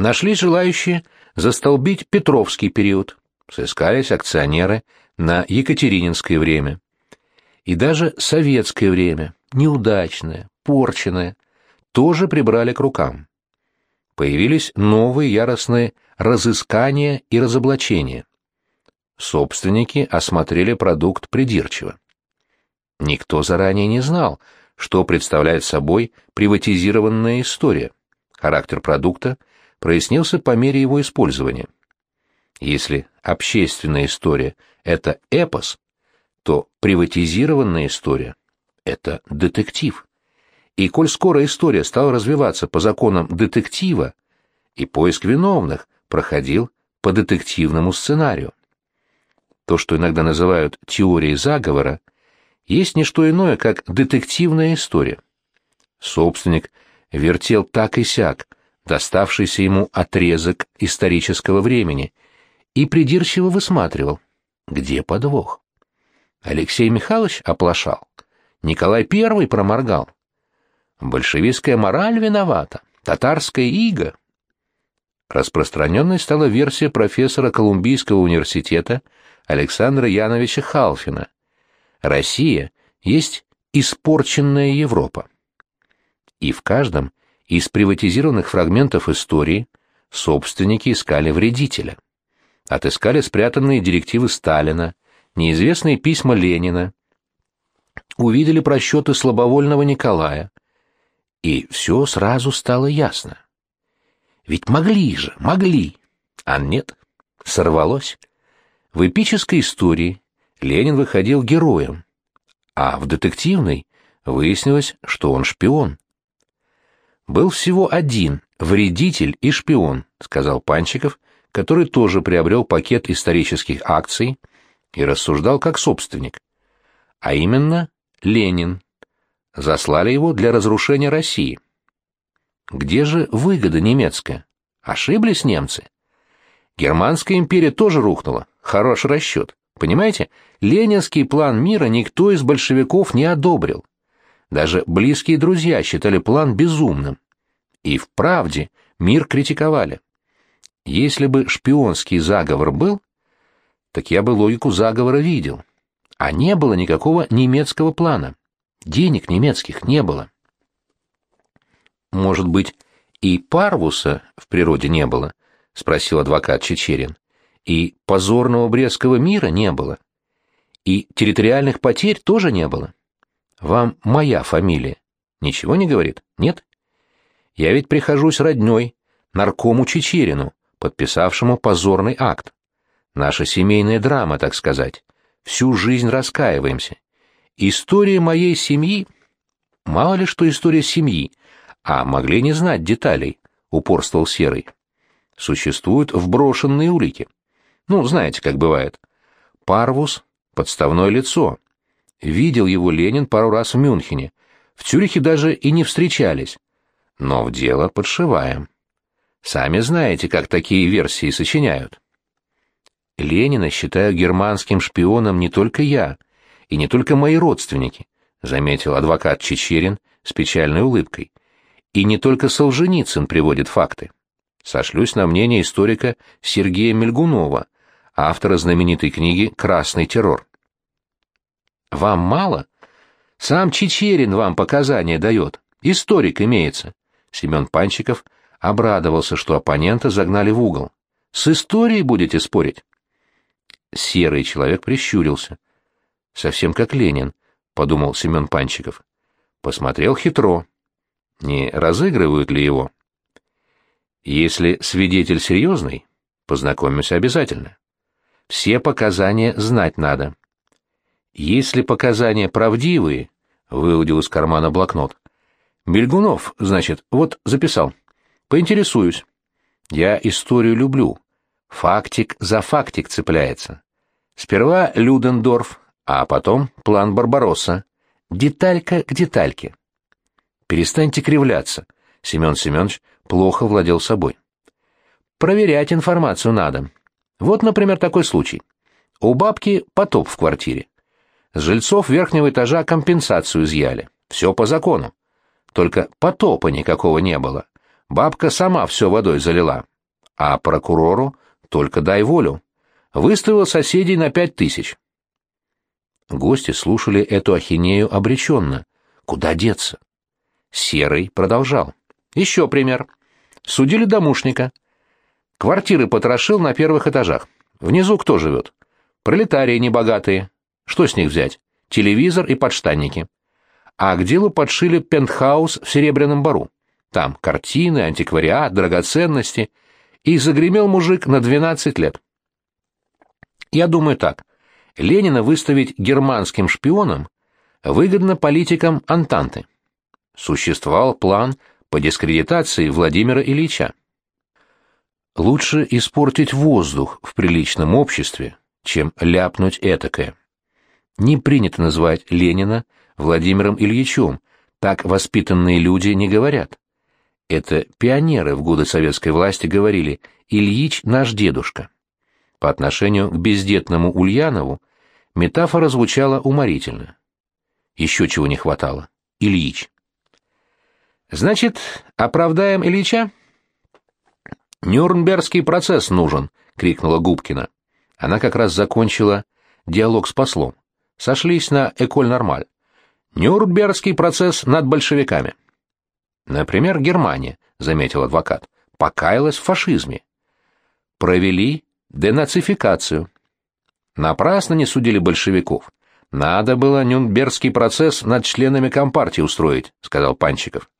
Нашли желающие застолбить Петровский период. Сыскались акционеры на Екатерининское время. И даже советское время, неудачное, порченное, тоже прибрали к рукам. Появились новые яростные разыскания и разоблачения. Собственники осмотрели продукт придирчиво. Никто заранее не знал, что представляет собой приватизированная история. Характер продукта прояснился по мере его использования. Если общественная история — это эпос, то приватизированная история — это детектив. И коль скоро история стала развиваться по законам детектива, и поиск виновных проходил по детективному сценарию. То, что иногда называют теорией заговора, есть не что иное, как детективная история. Собственник вертел так и сяк, доставшийся ему отрезок исторического времени, и придирчиво высматривал, где подвох. Алексей Михайлович оплошал, Николай I проморгал. Большевистская мораль виновата, татарская ига. Распространенной стала версия профессора Колумбийского университета Александра Яновича Халфина. Россия есть испорченная Европа. И в каждом из приватизированных фрагментов истории собственники искали вредителя. Отыскали спрятанные директивы Сталина, неизвестные письма Ленина, увидели просчеты слабовольного Николая, и все сразу стало ясно. Ведь могли же, могли, а нет, сорвалось. В эпической истории Ленин выходил героем, а в детективной выяснилось, что он шпион. «Был всего один, вредитель и шпион», — сказал Панчиков, который тоже приобрел пакет исторических акций и рассуждал как собственник. А именно Ленин. Заслали его для разрушения России. Где же выгода немецкая? Ошиблись немцы? Германская империя тоже рухнула. Хороший расчет. Понимаете, ленинский план мира никто из большевиков не одобрил. Даже близкие друзья считали план безумным. И в правде мир критиковали. Если бы шпионский заговор был, так я бы логику заговора видел. А не было никакого немецкого плана. Денег немецких не было. Может быть, и Парвуса в природе не было, спросил адвокат Чечерин. И позорного Брестского мира не было. И территориальных потерь тоже не было. Вам моя фамилия ничего не говорит? Нет? Я ведь прихожусь роднёй, наркому Чечерину, подписавшему позорный акт. Наша семейная драма, так сказать. Всю жизнь раскаиваемся. История моей семьи... Мало ли что история семьи, а могли не знать деталей, упорствовал Серый. Существуют вброшенные улики. Ну, знаете, как бывает. Парвус — подставное лицо, Видел его Ленин пару раз в Мюнхене. В Цюрихе даже и не встречались. Но в дело подшиваем. Сами знаете, как такие версии сочиняют. Ленина считаю германским шпионом не только я, и не только мои родственники, заметил адвокат Чечерин с печальной улыбкой. И не только Солженицын приводит факты. Сошлюсь на мнение историка Сергея Мельгунова, автора знаменитой книги «Красный террор». Вам мало? Сам Чечерин вам показания дает. Историк имеется. Семен Панчиков обрадовался, что оппонента загнали в угол. С историей будете спорить? Серый человек прищурился. Совсем как Ленин, подумал Семен Панчиков. Посмотрел хитро. Не разыгрывают ли его? Если свидетель серьезный, познакомимся обязательно. Все показания знать надо. Если показания правдивые, выудил из кармана блокнот. Бельгунов, значит, вот записал. Поинтересуюсь. Я историю люблю. Фактик за фактик цепляется. Сперва Людендорф, а потом план Барбаросса. Деталька к детальке. Перестаньте кривляться. Семен Семенович плохо владел собой. Проверять информацию надо. Вот, например, такой случай. У бабки потоп в квартире. Жильцов верхнего этажа компенсацию изъяли. Все по закону. Только потопа никакого не было. Бабка сама все водой залила. а прокурору только дай волю. Выставил соседей на пять тысяч. Гости слушали эту ахинею обреченно. Куда деться? Серый продолжал. Еще пример. Судили домушника. Квартиры потрошил на первых этажах. Внизу кто живет? Пролетарии небогатые. Что с них взять? Телевизор и подштанники. А к делу подшили пентхаус в Серебряном Бару. Там картины, антиквариат, драгоценности. И загремел мужик на 12 лет. Я думаю так. Ленина выставить германским шпионом выгодно политикам Антанты. Существовал план по дискредитации Владимира Ильича. Лучше испортить воздух в приличном обществе, чем ляпнуть этакое. Не принято называть Ленина Владимиром Ильичем, так воспитанные люди не говорят. Это пионеры в годы советской власти говорили «Ильич наш дедушка». По отношению к бездетному Ульянову метафора звучала уморительно. Еще чего не хватало. Ильич. «Значит, оправдаем Ильича?» «Нюрнбергский процесс нужен», — крикнула Губкина. Она как раз закончила диалог с послом. Сошлись на «Эколь Нормаль». Нюрнбергский процесс над большевиками. Например, Германия, заметил адвокат, покаялась в фашизме. Провели денацификацию. Напрасно не судили большевиков. Надо было Нюрнбергский процесс над членами Компартии устроить, сказал Панчиков.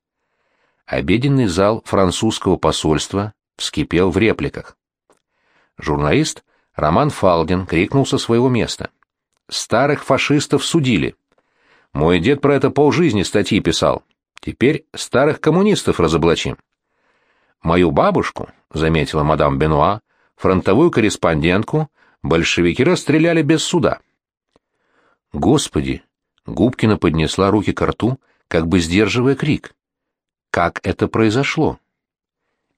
Обеденный зал французского посольства вскипел в репликах. Журналист Роман Фалдин крикнул со своего места. «Старых фашистов судили. Мой дед про это полжизни статьи писал. Теперь старых коммунистов разоблачим». «Мою бабушку», — заметила мадам Бенуа, фронтовую корреспондентку, большевики расстреляли без суда. «Господи!» — Губкина поднесла руки к рту, как бы сдерживая крик. «Как это произошло?»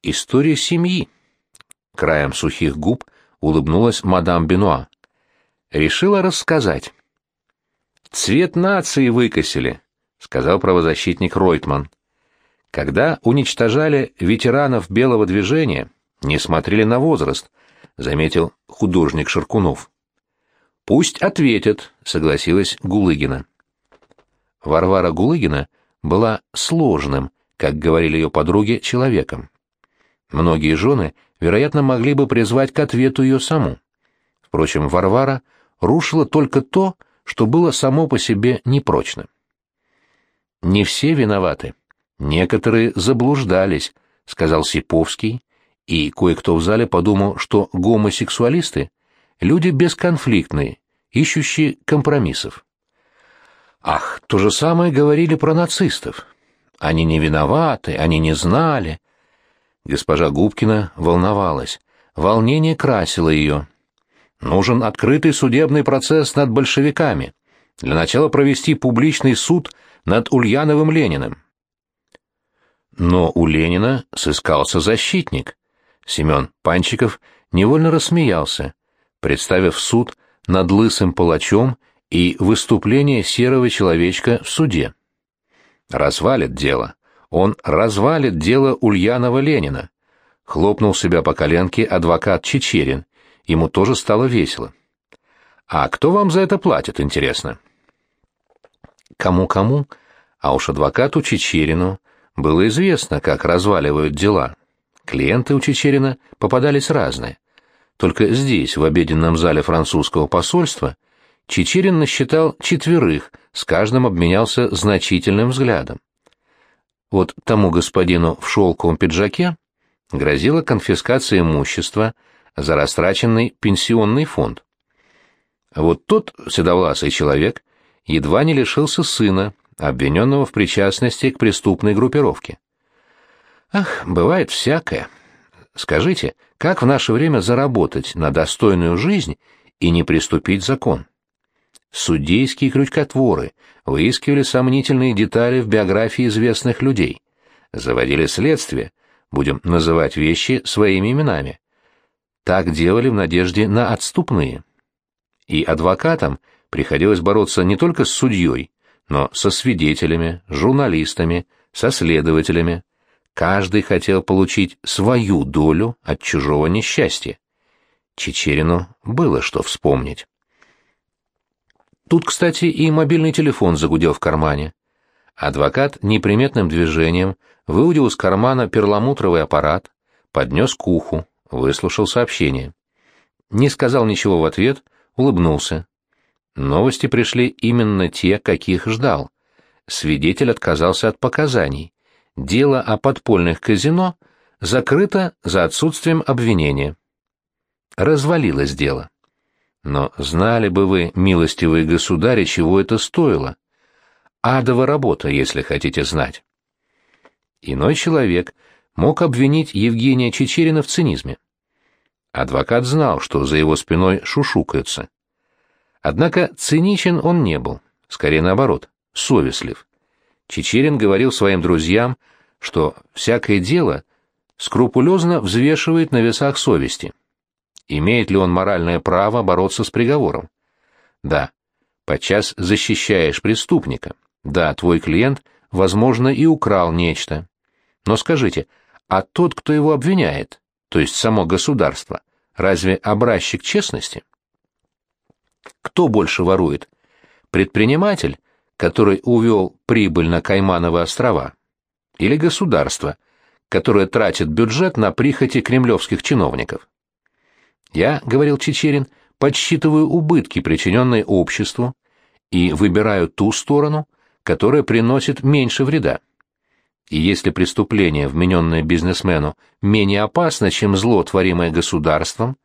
История семьи. Краем сухих губ улыбнулась мадам Бенуа. Решила рассказать. Цвет нации выкосили, сказал правозащитник Ройтман. Когда уничтожали ветеранов белого движения, не смотрели на возраст, заметил художник Шаркунов. Пусть ответят, согласилась Гулыгина. Варвара Гулыгина была сложным, как говорили ее подруги, человеком. Многие жены, вероятно, могли бы призвать к ответу ее саму. Впрочем, Варвара рушила только то, что было само по себе непрочно. «Не все виноваты. Некоторые заблуждались», — сказал Сиповский, и кое-кто в зале подумал, что гомосексуалисты — люди бесконфликтные, ищущие компромиссов. Ах, то же самое говорили про нацистов. Они не виноваты, они не знали, Госпожа Губкина волновалась. Волнение красило ее. Нужен открытый судебный процесс над большевиками. Для начала провести публичный суд над Ульяновым Лениным. Но у Ленина сыскался защитник. Семен Панчиков невольно рассмеялся, представив суд над лысым палачом и выступление серого человечка в суде. Развалит дело он развалит дело Ульянова-Ленина. Хлопнул себя по коленке адвокат Чечерин. Ему тоже стало весело. А кто вам за это платит, интересно? Кому-кому, а уж адвокату Чечерину было известно, как разваливают дела. Клиенты у Чечерина попадались разные. Только здесь, в обеденном зале французского посольства, Чечерин насчитал четверых, с каждым обменялся значительным взглядом. Вот тому господину в шелковом пиджаке грозила конфискация имущества за растраченный пенсионный фонд. Вот тот седовласый человек едва не лишился сына, обвиненного в причастности к преступной группировке. Ах, бывает всякое. Скажите, как в наше время заработать на достойную жизнь и не приступить закон? Судейские крючкотворы выискивали сомнительные детали в биографии известных людей, заводили следствие, будем называть вещи своими именами. Так делали в надежде на отступные. И адвокатам приходилось бороться не только с судьей, но со свидетелями, журналистами, со следователями. Каждый хотел получить свою долю от чужого несчастья. Чечерину было что вспомнить. Тут, кстати, и мобильный телефон загудел в кармане. Адвокат неприметным движением выудил из кармана перламутровый аппарат, поднес к уху, выслушал сообщение. Не сказал ничего в ответ, улыбнулся. Новости пришли именно те, каких ждал. Свидетель отказался от показаний. Дело о подпольных казино закрыто за отсутствием обвинения. Развалилось дело. Но знали бы вы, милостивые государи, чего это стоило. Адова работа, если хотите знать. Иной человек мог обвинить Евгения Чечерина в цинизме. Адвокат знал, что за его спиной шушукаются. Однако циничен он не был, скорее наоборот, совестлив. Чечерин говорил своим друзьям, что всякое дело скрупулезно взвешивает на весах совести. Имеет ли он моральное право бороться с приговором? Да. Подчас защищаешь преступника. Да, твой клиент, возможно, и украл нечто. Но скажите, а тот, кто его обвиняет, то есть само государство, разве образчик честности? Кто больше ворует? Предприниматель, который увел прибыль на Каймановы острова? Или государство, которое тратит бюджет на прихоти кремлевских чиновников? Я, — говорил Чечерин, — подсчитываю убытки, причиненные обществу, и выбираю ту сторону, которая приносит меньше вреда. И если преступление, вмененное бизнесмену, менее опасно, чем зло, творимое государством,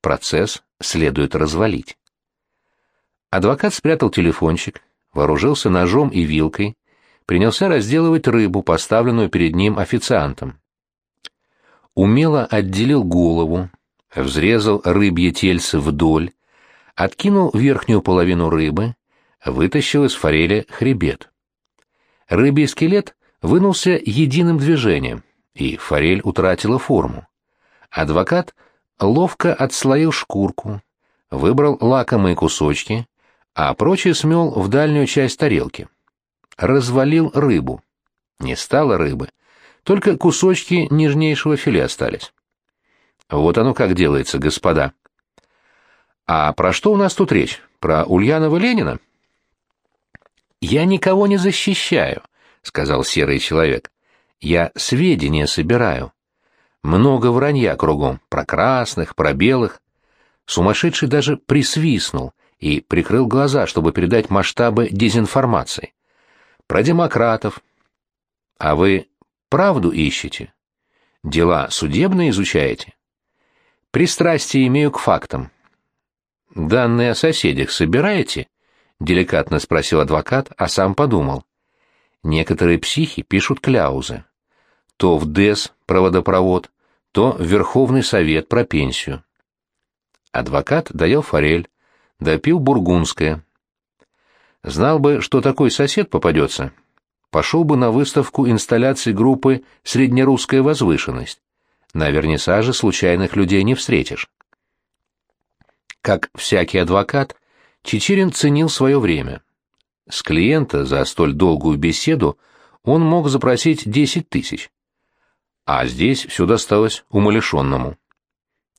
процесс следует развалить. Адвокат спрятал телефончик, вооружился ножом и вилкой, принялся разделывать рыбу, поставленную перед ним официантом. Умело отделил голову, взрезал рыбье тельце вдоль, откинул верхнюю половину рыбы, вытащил из форели хребет. Рыбий скелет вынулся единым движением, и форель утратила форму. Адвокат ловко отслоил шкурку, выбрал лакомые кусочки, а прочее смел в дальнюю часть тарелки. Развалил рыбу. Не стало рыбы, только кусочки нежнейшего филе остались. Вот оно как делается, господа. А про что у нас тут речь? Про Ульянова Ленина? Я никого не защищаю, сказал серый человек. Я сведения собираю. Много вранья кругом, про красных, про белых. Сумасшедший даже присвистнул — и прикрыл глаза, чтобы передать масштабы дезинформации. Про демократов. А вы правду ищете? Дела судебные изучаете? Пристрастие имею к фактам. Данные о соседях собираете? Деликатно спросил адвокат, а сам подумал. Некоторые психи пишут кляузы. То в ДЭС про водопровод, то в Верховный Совет про пенсию. Адвокат доел форель, допил бургундское. Знал бы, что такой сосед попадется, пошел бы на выставку инсталляций группы «Среднерусская возвышенность». На вернисаже случайных людей не встретишь. Как всякий адвокат, Чечерин ценил свое время. С клиента за столь долгую беседу он мог запросить 10 тысяч. А здесь все досталось умалишенному.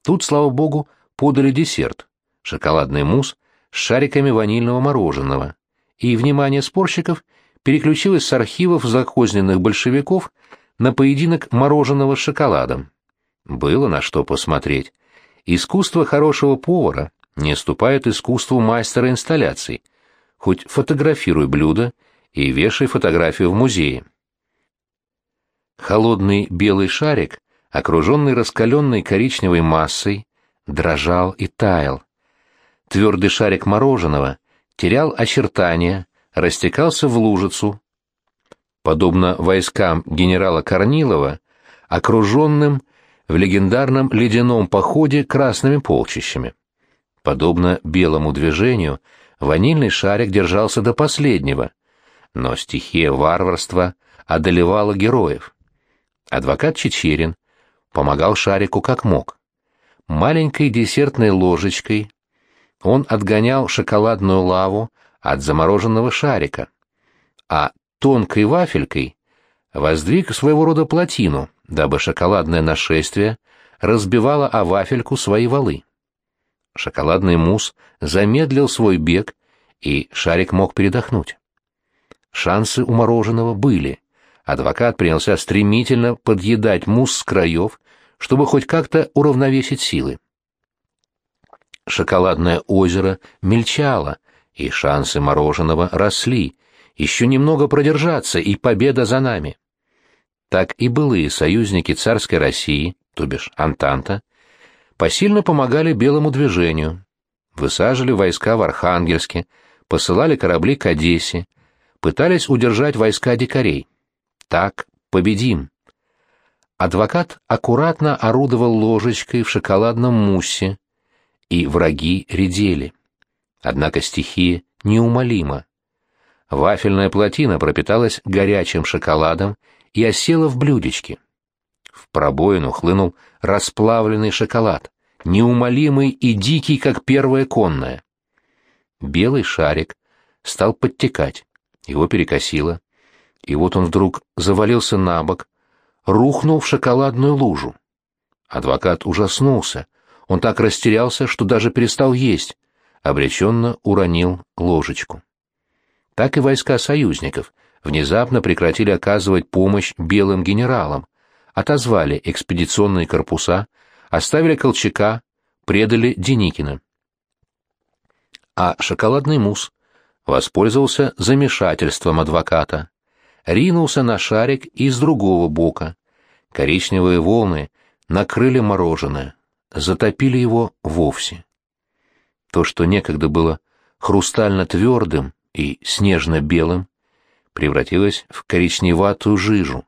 Тут, слава богу, подали десерт шоколадный мусс с шариками ванильного мороженого, и внимание спорщиков переключилось с архивов закозненных большевиков на поединок мороженого с шоколадом. Было на что посмотреть. Искусство хорошего повара не уступает искусству мастера инсталляций. Хоть фотографируй блюдо и вешай фотографию в музее. Холодный белый шарик, окруженный раскаленной коричневой массой, дрожал и таял. Твердый шарик мороженого терял очертания, растекался в лужицу. Подобно войскам генерала Корнилова, окруженным в легендарном ледяном походе красными полчищами. Подобно белому движению, ванильный шарик держался до последнего, но стихия варварства одолевала героев. Адвокат Чечерин помогал шарику как мог. Маленькой десертной ложечкой он отгонял шоколадную лаву от замороженного шарика, а тонкой вафелькой воздвиг своего рода плотину, дабы шоколадное нашествие разбивало о вафельку свои валы. Шоколадный мусс замедлил свой бег, и шарик мог передохнуть. Шансы у мороженого были. Адвокат принялся стремительно подъедать мусс с краев, чтобы хоть как-то уравновесить силы. Шоколадное озеро мельчало, и шансы мороженого росли. Еще немного продержаться, и победа за нами. Так и былые союзники царской России, то бишь Антанта, посильно помогали белому движению. Высаживали войска в Архангельске, посылали корабли к Одессе, пытались удержать войска дикарей. Так победим. Адвокат аккуратно орудовал ложечкой в шоколадном муссе, и враги редели. Однако стихия неумолима. Вафельная плотина пропиталась горячим шоколадом и осела в блюдечке. В пробоину хлынул расплавленный шоколад, неумолимый и дикий, как первая конная. Белый шарик стал подтекать, его перекосило, и вот он вдруг завалился на бок, рухнул в шоколадную лужу. Адвокат ужаснулся, он так растерялся, что даже перестал есть, обреченно уронил ложечку. Так и войска союзников внезапно прекратили оказывать помощь белым генералам, отозвали экспедиционные корпуса, оставили Колчака, предали Деникина. А шоколадный мусс воспользовался замешательством адвоката. Ринулся на шарик из другого бока. Коричневые волны накрыли мороженое, затопили его вовсе. То, что некогда было хрустально твердым и снежно-белым, превратилось в коричневатую жижу,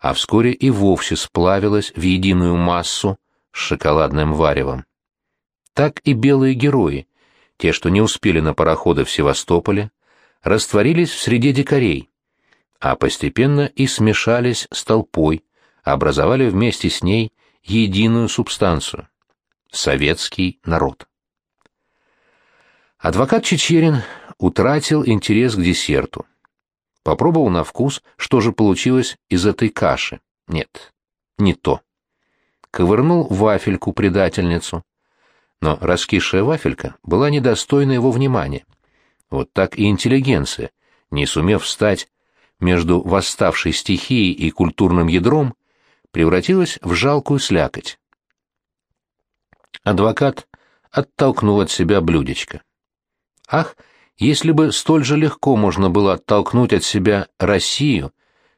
а вскоре и вовсе сплавилось в единую массу с шоколадным варевом. Так и белые герои, те, что не успели на пароходы в Севастополе, растворились в среде дикарей, а постепенно и смешались с толпой, образовали вместе с ней единую субстанцию — советский народ. Адвокат Чечерин утратил интерес к десерту. Попробовал на вкус, что же получилось из этой каши. Нет, не то. Ковырнул вафельку-предательницу. Но раскисшая вафелька была недостойна его внимания. Вот так и интеллигенция, не сумев встать между восставшей стихией и культурным ядром, превратилась в жалкую слякоть. Адвокат оттолкнул от себя блюдечко. Ах, если бы столь же легко можно было оттолкнуть от себя Россию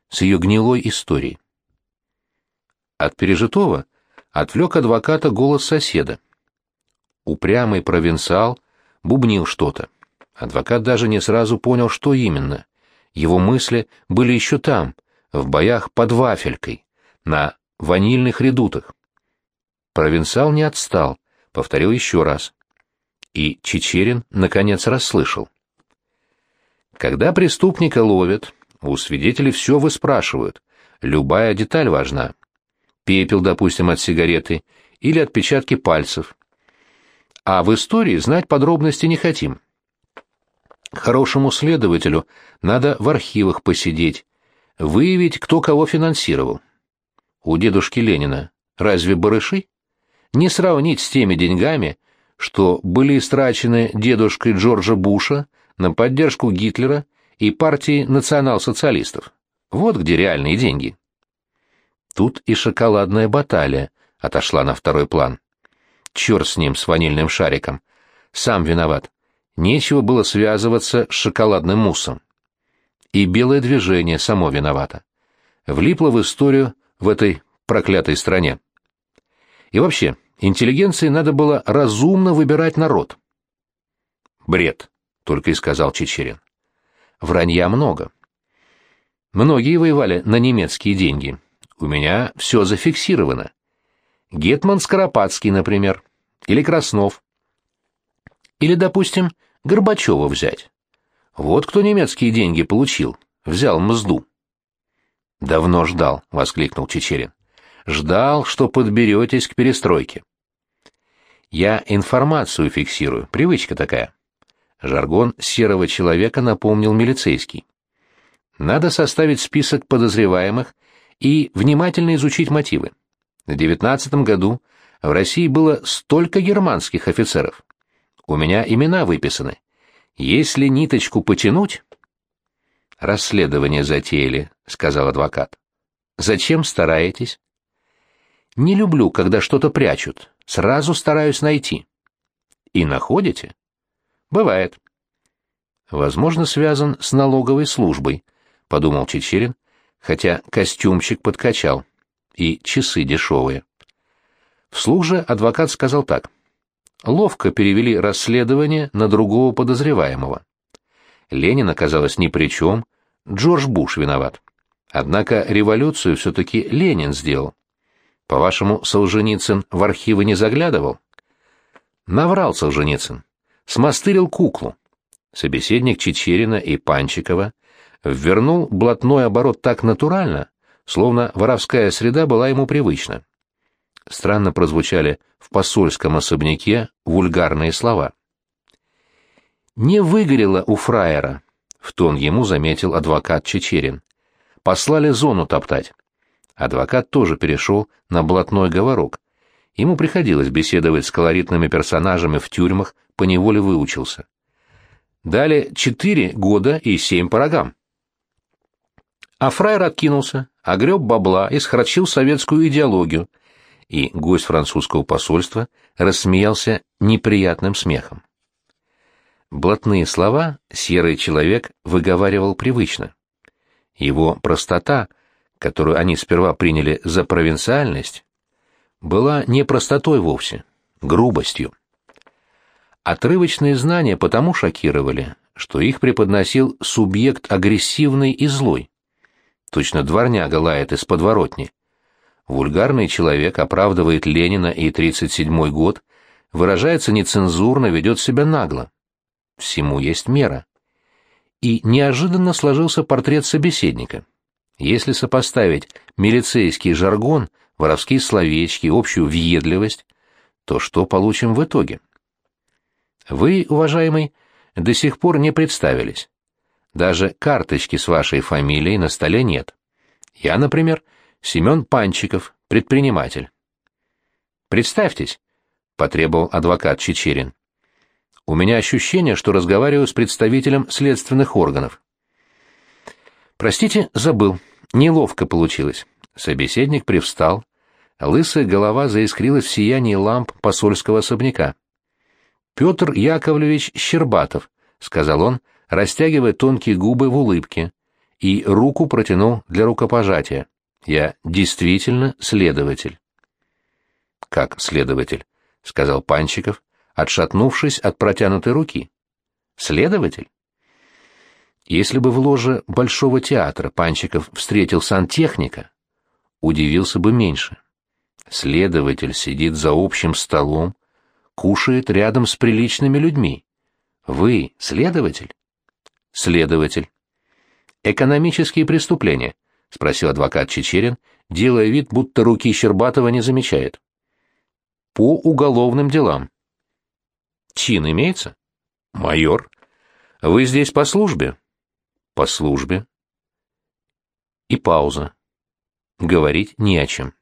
с ее гнилой историей. От пережитого отвлек адвоката голос соседа. Упрямый провинциал бубнил что-то. Адвокат даже не сразу понял, что именно. Его мысли были еще там, в боях под вафелькой, на ванильных редутах. Провинциал не отстал, повторил еще раз и Чечерин наконец расслышал. Когда преступника ловят, у свидетелей все выспрашивают, любая деталь важна. Пепел, допустим, от сигареты или отпечатки пальцев. А в истории знать подробности не хотим. Хорошему следователю надо в архивах посидеть, выявить, кто кого финансировал. У дедушки Ленина разве барыши? Не сравнить с теми деньгами, что были истрачены дедушкой Джорджа Буша на поддержку Гитлера и партии национал-социалистов. Вот где реальные деньги. Тут и шоколадная баталия отошла на второй план. Черт с ним, с ванильным шариком. Сам виноват. Нечего было связываться с шоколадным муссом. И белое движение само виновато. Влипло в историю в этой проклятой стране. И вообще, Интеллигенции надо было разумно выбирать народ. Бред, только и сказал Чечерин. Вранья много. Многие воевали на немецкие деньги. У меня все зафиксировано. Гетман Скоропадский, например, или Краснов. Или, допустим, Горбачева взять. Вот кто немецкие деньги получил, взял мзду. «Давно ждал», — воскликнул Чечерин. «Ждал, что подберетесь к перестройке». Я информацию фиксирую, привычка такая. Жаргон серого человека напомнил милицейский. Надо составить список подозреваемых и внимательно изучить мотивы. В девятнадцатом году в России было столько германских офицеров. У меня имена выписаны. Если ниточку потянуть... Расследование затеяли, сказал адвокат. Зачем стараетесь? Не люблю, когда что-то прячут. Сразу стараюсь найти. И находите? Бывает. Возможно, связан с налоговой службой, подумал Чечерин, хотя костюмчик подкачал и часы дешевые. Вслух же адвокат сказал так. Ловко перевели расследование на другого подозреваемого. Ленин оказалось ни при чем, Джордж Буш виноват. Однако революцию все-таки Ленин сделал. По-вашему, Солженицын в архивы не заглядывал? Наврал Солженицын. Смастырил куклу. Собеседник Чечерина и Панчикова ввернул блатной оборот так натурально, словно воровская среда была ему привычна. Странно прозвучали в посольском особняке вульгарные слова. «Не выгорело у фраера», — в тон ему заметил адвокат Чечерин. «Послали зону топтать». Адвокат тоже перешел на блатной говорок. Ему приходилось беседовать с колоритными персонажами в тюрьмах, поневоле выучился. Дали четыре года и семь по рогам. А фраер откинулся, огреб бабла и схрачил советскую идеологию, и гость французского посольства рассмеялся неприятным смехом. Блатные слова серый человек выговаривал привычно. Его простота, которую они сперва приняли за провинциальность, была не простотой вовсе, грубостью. Отрывочные знания потому шокировали, что их преподносил субъект агрессивный и злой, Точно дворняга лает из подворотни. Вульгарный человек оправдывает Ленина и 37-й год, выражается нецензурно, ведет себя нагло. Всему есть мера. И неожиданно сложился портрет собеседника. Если сопоставить милицейский жаргон, воровские словечки, общую въедливость, то что получим в итоге? Вы, уважаемый, до сих пор не представились. Даже карточки с вашей фамилией на столе нет. Я, например, Семен Панчиков, предприниматель. Представьтесь, потребовал адвокат Чечерин. У меня ощущение, что разговариваю с представителем следственных органов. Простите, забыл. Неловко получилось. Собеседник привстал. Лысая голова заискрилась в сиянии ламп посольского особняка. Петр Яковлевич Щербатов, сказал он, растягивая тонкие губы в улыбке, и руку протянул для рукопожатия. Я действительно следователь. Как следователь, сказал Панчиков, отшатнувшись от протянутой руки. Следователь? Если бы в ложе Большого театра Панчиков встретил сантехника, удивился бы меньше. Следователь сидит за общим столом, кушает рядом с приличными людьми. Вы следователь? Следователь. Экономические преступления, спросил адвокат Чечерин, делая вид, будто руки Щербатова не замечает. По уголовным делам. Чин имеется? Майор. Вы здесь по службе? По службе. И пауза. Говорить не о чем.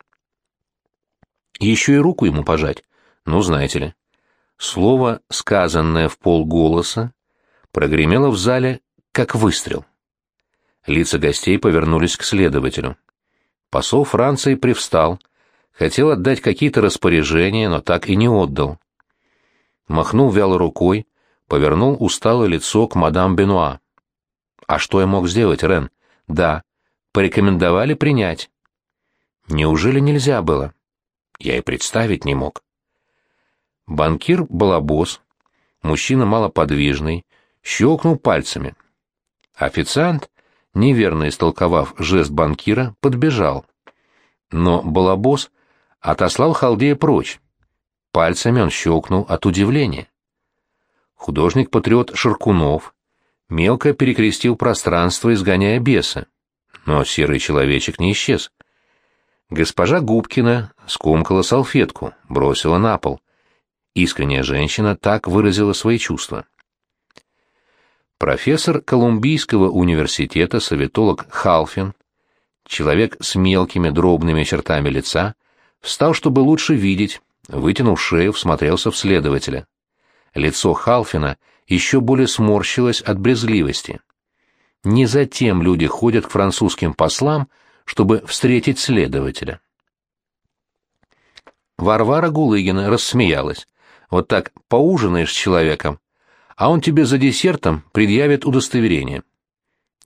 Еще и руку ему пожать. Ну, знаете ли. Слово, сказанное в полголоса, прогремело в зале, как выстрел. Лица гостей повернулись к следователю. Посол Франции привстал, хотел отдать какие-то распоряжения, но так и не отдал. Махнул вяло рукой, повернул усталое лицо к мадам Бенуа. А что я мог сделать, Рен? Да, порекомендовали принять. Неужели нельзя было? Я и представить не мог. Банкир балабос, мужчина малоподвижный, щелкнул пальцами. Официант, неверно истолковав жест банкира, подбежал. Но балабос отослал халдея прочь. Пальцами он щелкнул от удивления. Художник-патриот Шаркунов мелко перекрестил пространство, изгоняя беса. Но серый человечек не исчез. Госпожа Губкина скомкала салфетку, бросила на пол. Искренняя женщина так выразила свои чувства. Профессор Колумбийского университета, советолог Халфин, человек с мелкими дробными чертами лица, встал, чтобы лучше видеть, вытянув шею, всмотрелся в следователя. Лицо Халфина еще более сморщилось от брезгливости. Не затем люди ходят к французским послам, чтобы встретить следователя. Варвара Гулыгина рассмеялась. Вот так поужинаешь с человеком, а он тебе за десертом предъявит удостоверение.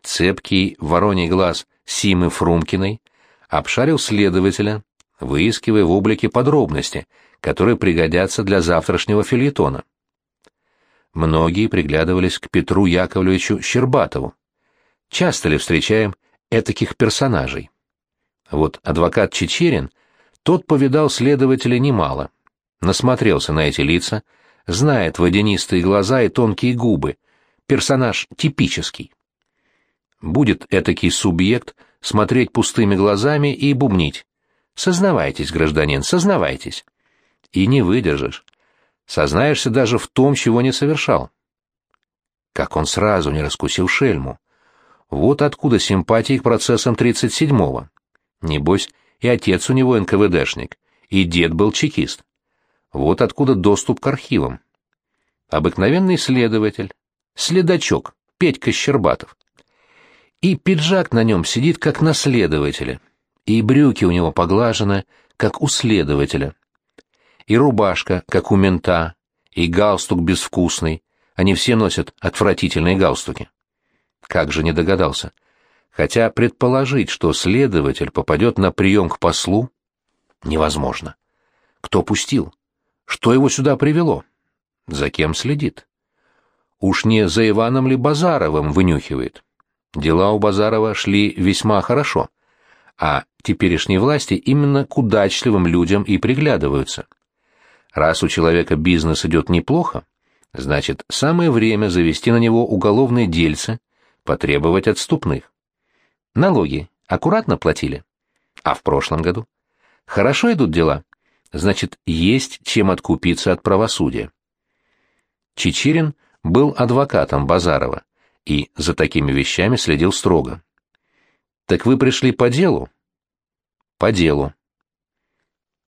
Цепкий вороний глаз Симы Фрумкиной обшарил следователя, выискивая в облике подробности, которые пригодятся для завтрашнего фильетона. Многие приглядывались к Петру Яковлевичу Щербатову. Часто ли встречаем этаких персонажей? Вот адвокат Чечерин, тот повидал следователя немало, насмотрелся на эти лица, знает водянистые глаза и тонкие губы, персонаж типический. Будет этакий субъект смотреть пустыми глазами и бубнить. Сознавайтесь, гражданин, сознавайтесь. И не выдержишь. Сознаешься даже в том, чего не совершал. Как он сразу не раскусил шельму. Вот откуда симпатии к процессам 37-го. Небось, и отец у него НКВДшник, и дед был чекист. Вот откуда доступ к архивам. Обыкновенный следователь, следачок, Петька Щербатов. И пиджак на нем сидит, как на следователе, и брюки у него поглажены, как у следователя, и рубашка, как у мента, и галстук безвкусный, они все носят отвратительные галстуки. Как же не догадался. Хотя предположить, что следователь попадет на прием к послу, невозможно. Кто пустил? Что его сюда привело? За кем следит? Уж не за Иваном ли Базаровым вынюхивает? Дела у Базарова шли весьма хорошо, а теперешние власти именно к удачливым людям и приглядываются. Раз у человека бизнес идет неплохо, значит, самое время завести на него уголовные дельцы, потребовать отступных. Налоги аккуратно платили? А в прошлом году? Хорошо идут дела? значит, есть чем откупиться от правосудия. Чечерин был адвокатом Базарова и за такими вещами следил строго. «Так вы пришли по делу?» «По делу»,